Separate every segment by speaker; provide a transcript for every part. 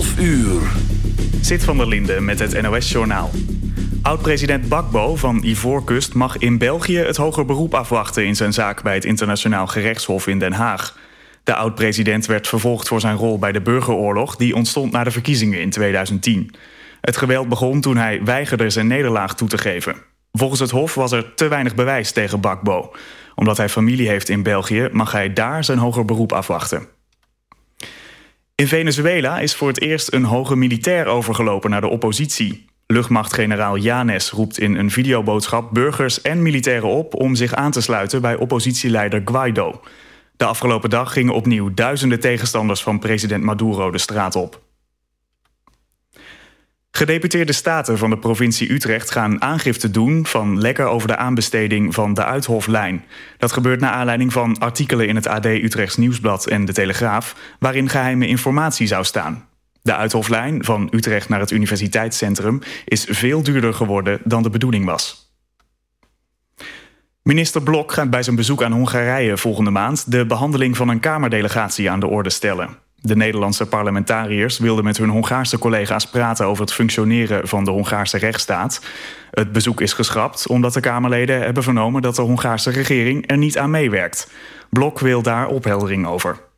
Speaker 1: 12 uur.
Speaker 2: Zit van der Linde met het NOS-journaal. Oud-president Bakbo van Ivoorkust mag in België het hoger beroep afwachten in zijn zaak bij het Internationaal Gerechtshof in Den Haag. De oud-president werd vervolgd voor zijn rol bij de burgeroorlog die ontstond na de verkiezingen in 2010. Het geweld begon toen hij weigerde zijn nederlaag toe te geven. Volgens het Hof was er te weinig bewijs tegen Bakbo. Omdat hij familie heeft in België, mag hij daar zijn hoger beroep afwachten. In Venezuela is voor het eerst een hoge militair overgelopen naar de oppositie. Luchtmachtgeneraal Janes roept in een videoboodschap burgers en militairen op om zich aan te sluiten bij oppositieleider Guaido. De afgelopen dag gingen opnieuw duizenden tegenstanders van president Maduro de straat op. Gedeputeerde staten van de provincie Utrecht gaan aangifte doen van lekker over de aanbesteding van de Uithoflijn. Dat gebeurt naar aanleiding van artikelen in het AD Utrechts Nieuwsblad en de Telegraaf, waarin geheime informatie zou staan. De Uithoflijn van Utrecht naar het universiteitscentrum is veel duurder geworden dan de bedoeling was. Minister Blok gaat bij zijn bezoek aan Hongarije volgende maand de behandeling van een Kamerdelegatie aan de orde stellen. De Nederlandse parlementariërs wilden met hun Hongaarse collega's praten over het functioneren van de Hongaarse rechtsstaat. Het bezoek is geschrapt omdat de Kamerleden hebben vernomen dat de Hongaarse regering er niet aan meewerkt. Blok wil daar opheldering over.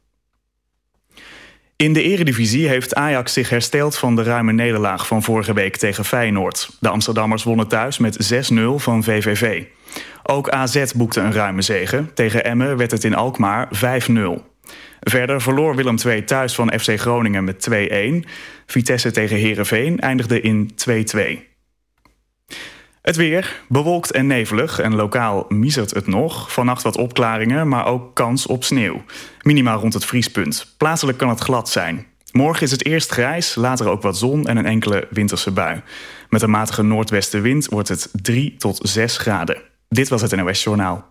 Speaker 2: In de eredivisie heeft Ajax zich hersteld van de ruime nederlaag van vorige week tegen Feyenoord. De Amsterdammers wonnen thuis met 6-0 van VVV. Ook AZ boekte een ruime zege. Tegen Emmen werd het in Alkmaar 5-0. Verder verloor Willem II thuis van FC Groningen met 2-1. Vitesse tegen Herenveen eindigde in 2-2. Het weer, bewolkt en nevelig en lokaal miezert het nog. Vannacht wat opklaringen, maar ook kans op sneeuw. Minimaal rond het vriespunt. Plaatselijk kan het glad zijn. Morgen is het eerst grijs, later ook wat zon en een enkele winterse bui. Met een matige noordwestenwind wordt het 3 tot 6 graden. Dit was het NOS Journaal.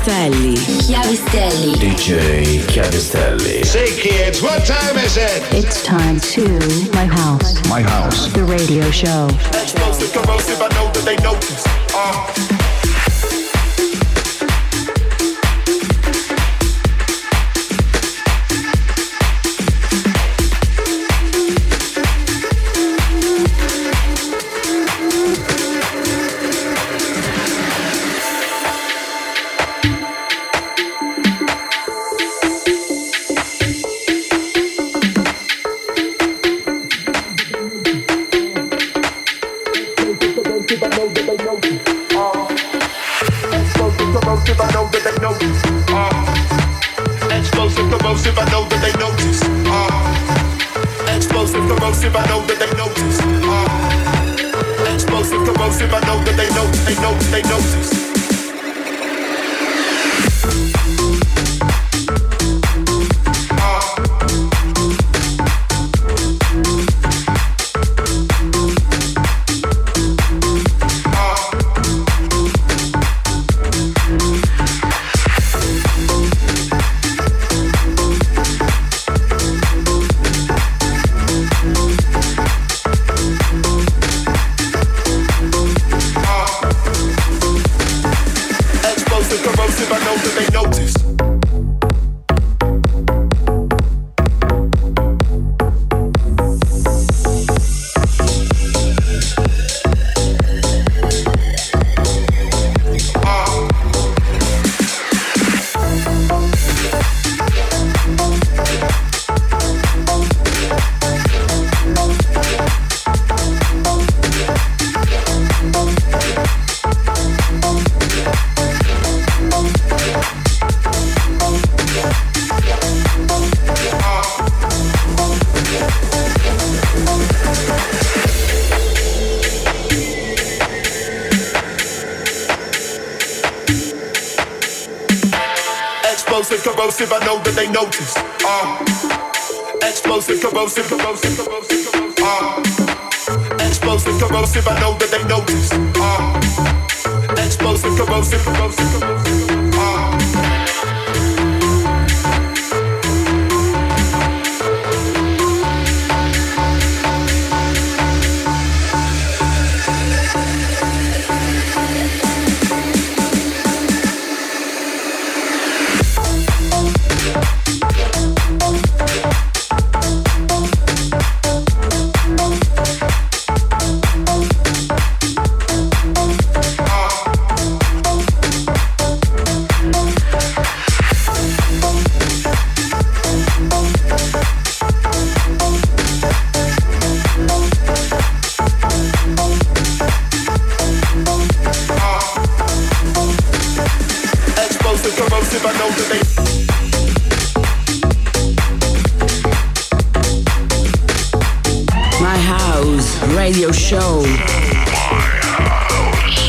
Speaker 3: Chiavistelli. Chiavistelli.
Speaker 1: DJ Chiavistelli.
Speaker 4: Say, kids, what time is it?
Speaker 3: It's time to My House.
Speaker 4: My house.
Speaker 3: The radio show.
Speaker 5: Explosive, corrosive, I know that they notice. Uh. Corrosive. I know that they notice. Uh, explosive, corrosive, corrosive, corrosive, corrosive. Uh, explosive, corrosive. I know that they notice. Uh, explosive, corrosive, corrosive, corrosive.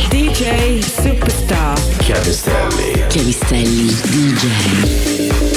Speaker 6: DJ Superstar.
Speaker 1: Chiavistelli.
Speaker 7: Chiavistelli DJ.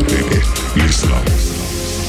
Speaker 8: Baby. Listen up.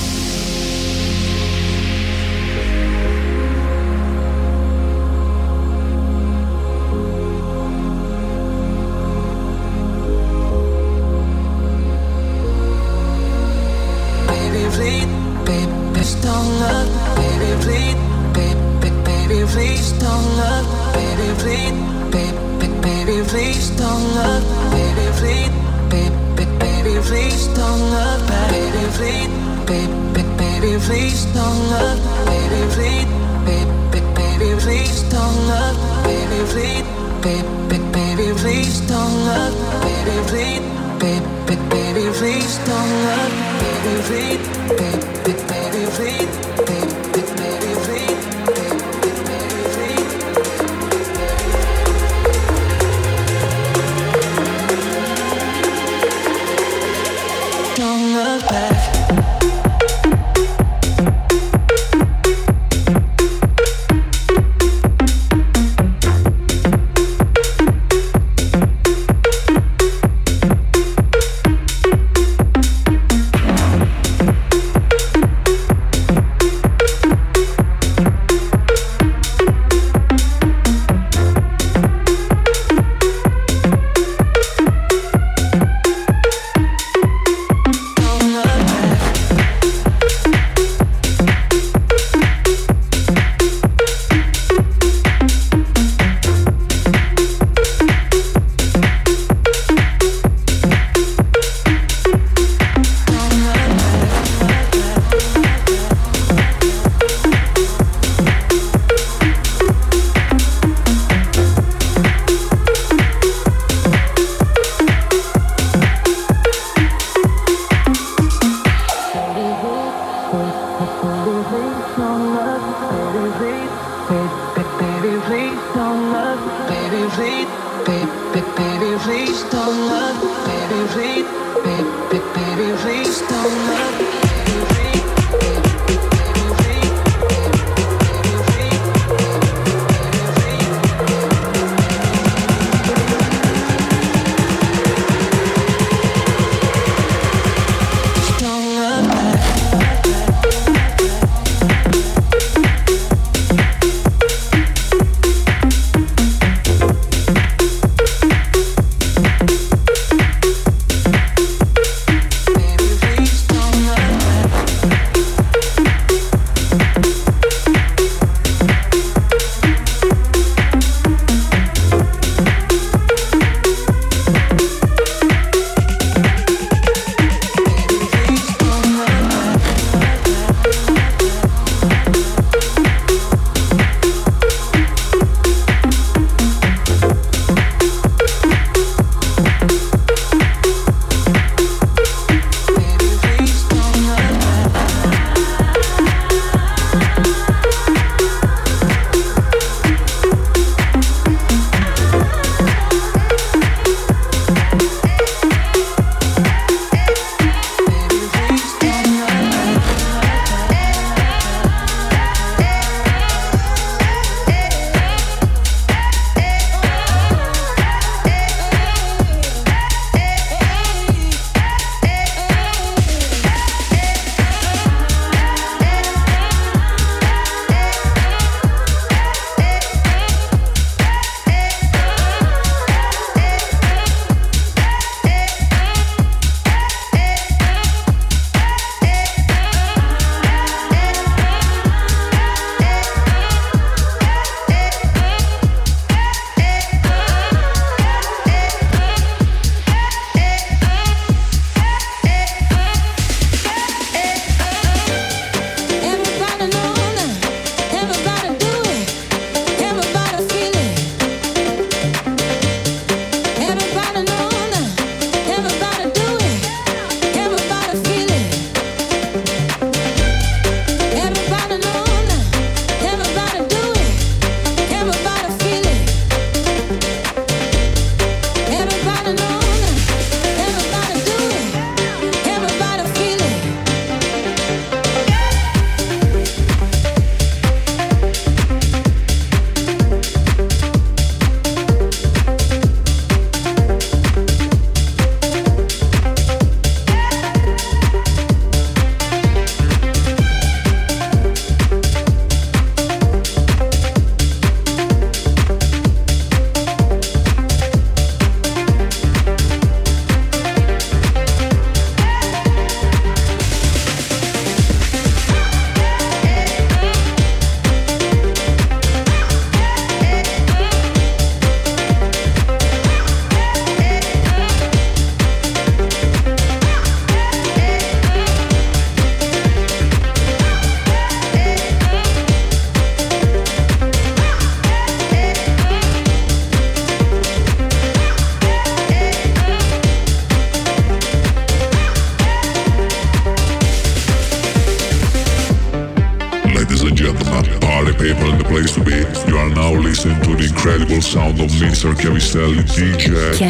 Speaker 9: Mr. Chiavistelli DJ.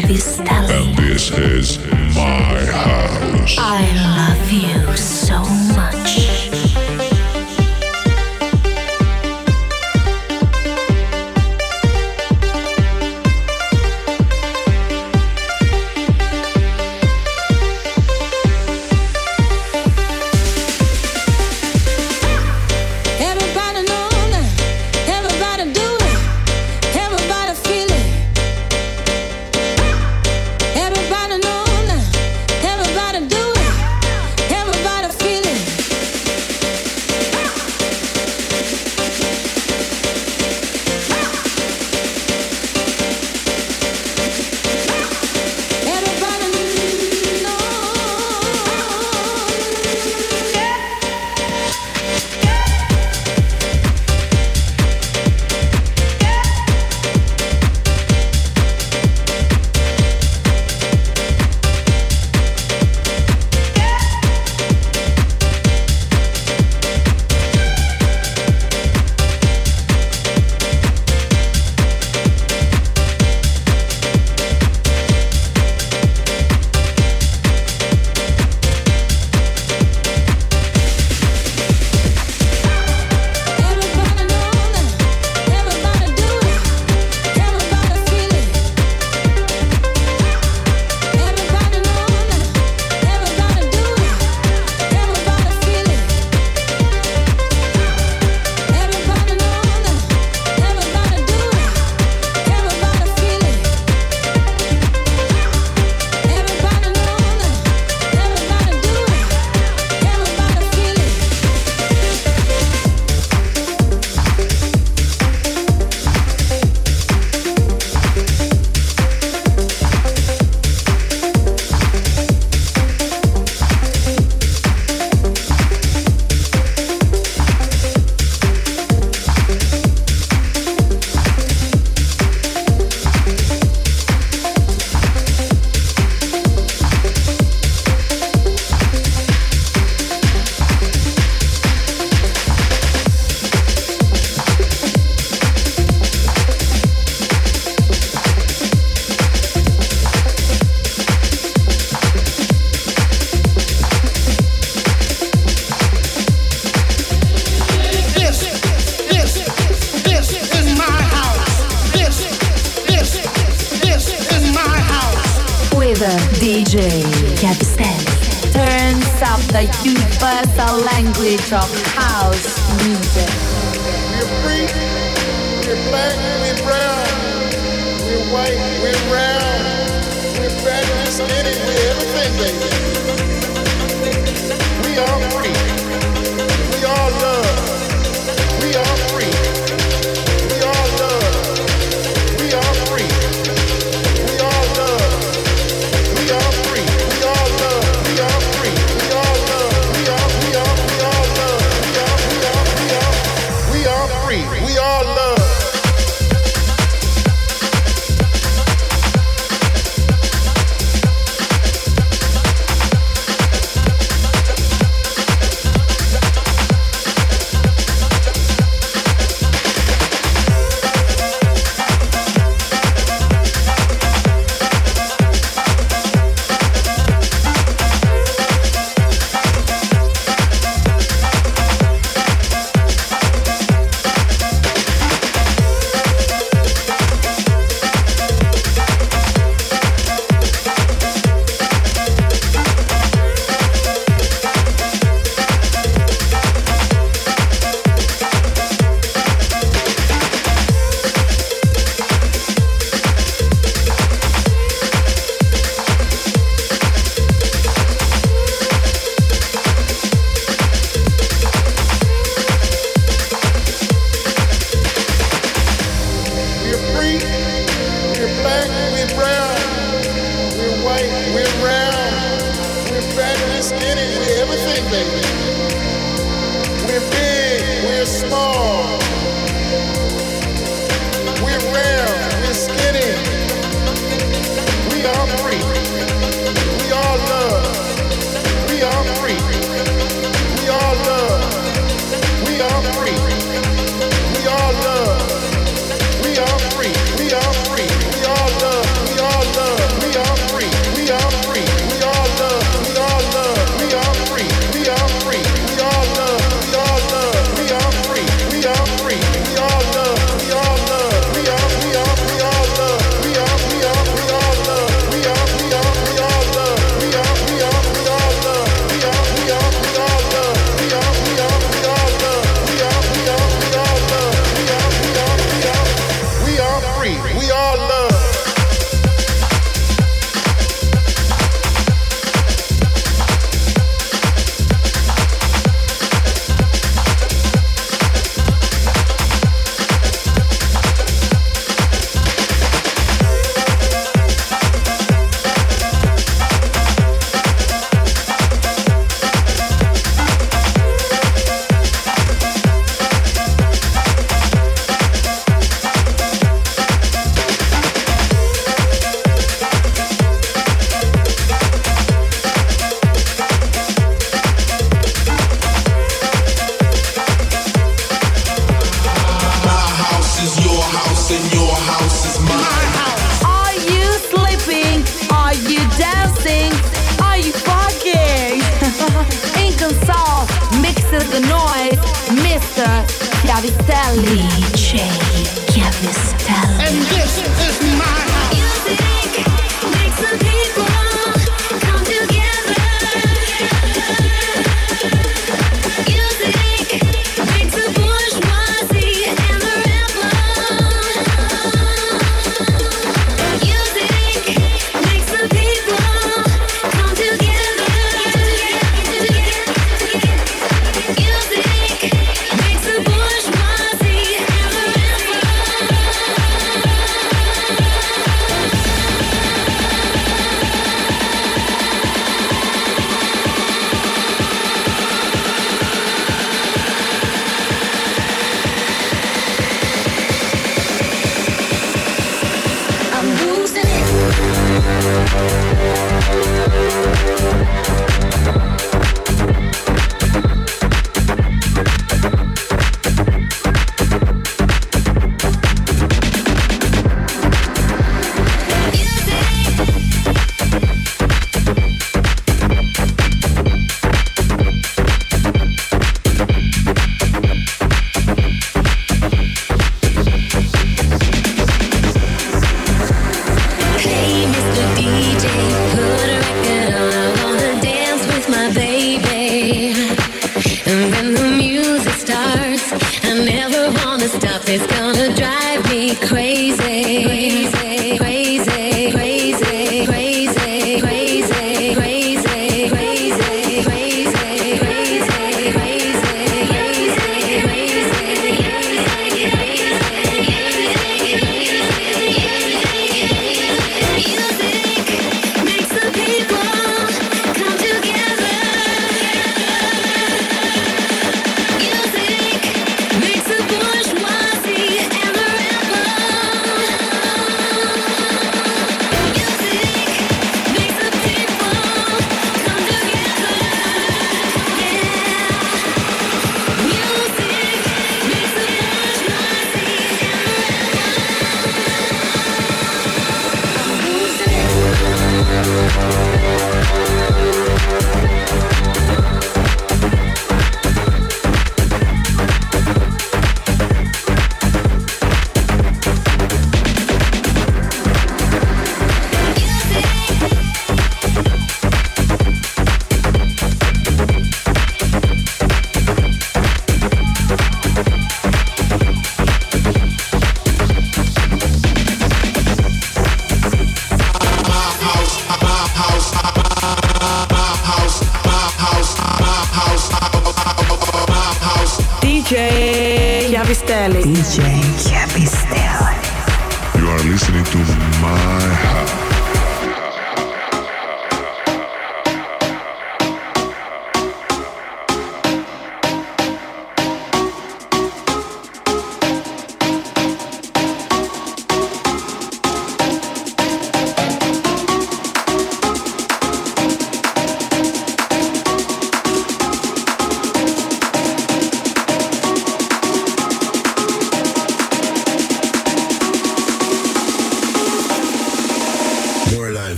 Speaker 9: And this is my house.
Speaker 10: I love you.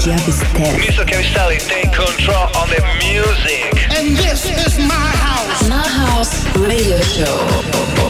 Speaker 11: Mr. Cavistelli, take control on the music.
Speaker 12: And this is my house.
Speaker 13: My house radio show.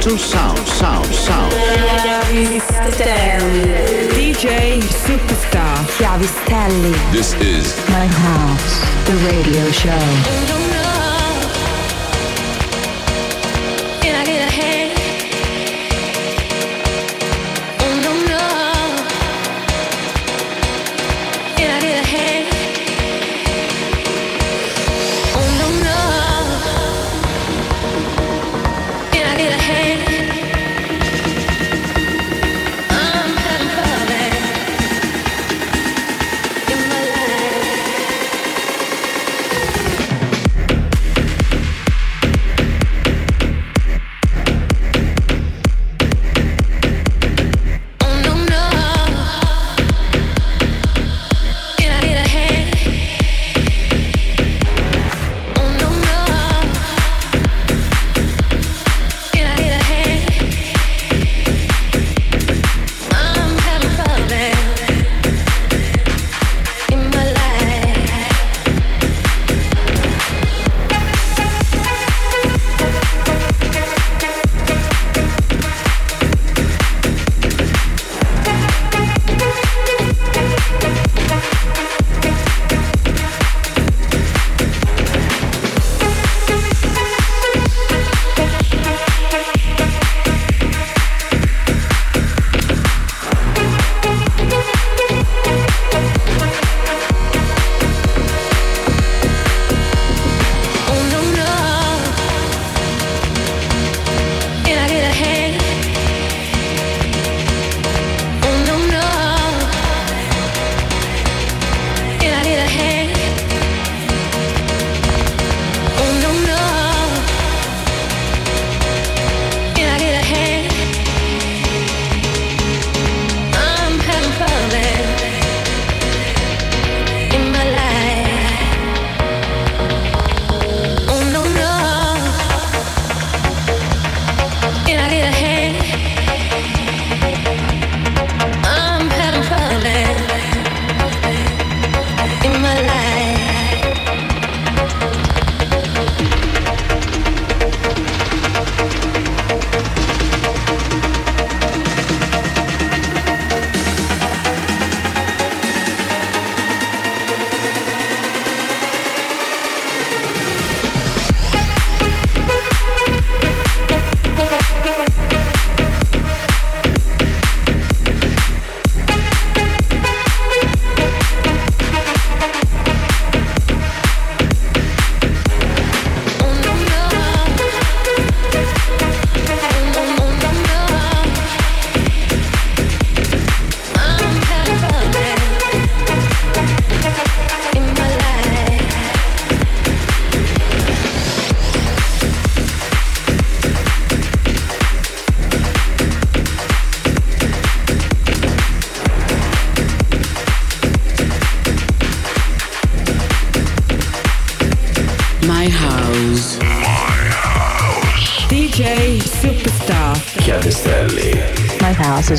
Speaker 14: to sound.